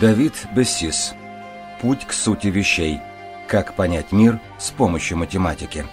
Давид Бессис. Путь к сути вещей. Как понять мир с помощью математики.